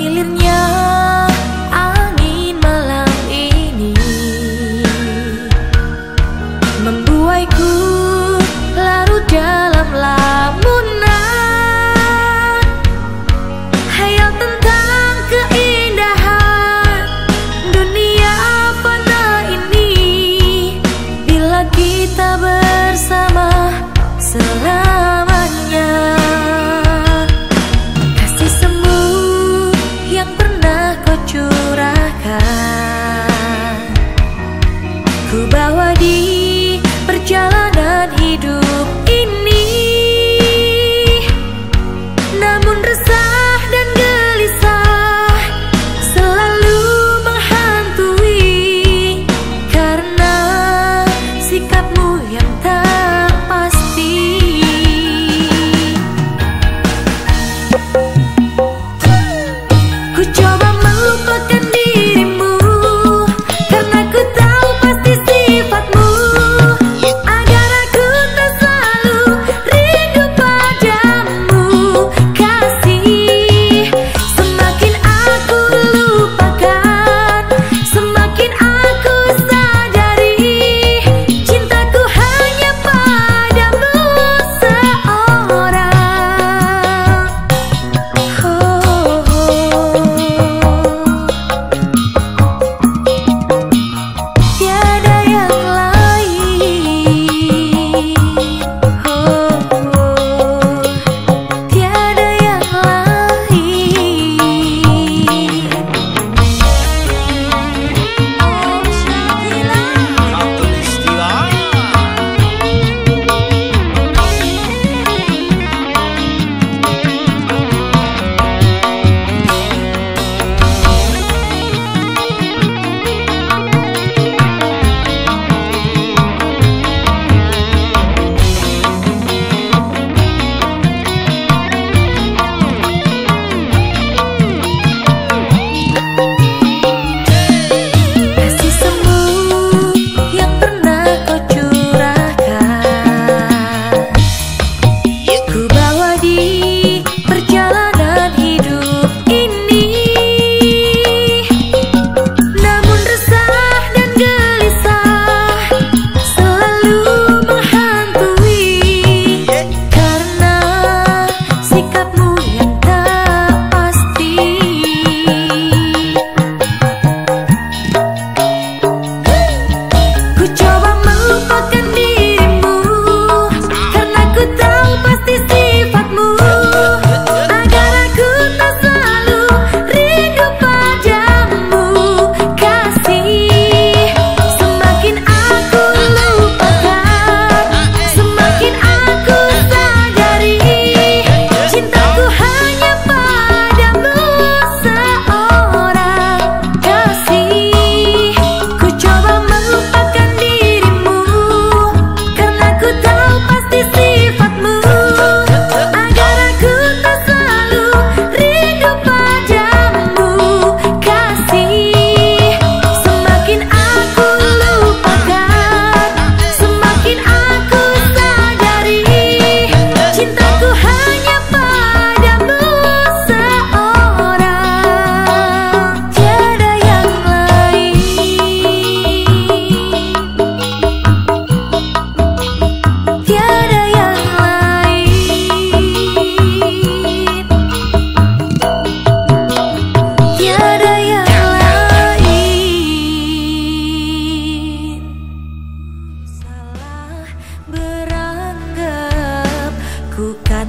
Hilirnya do. Bukan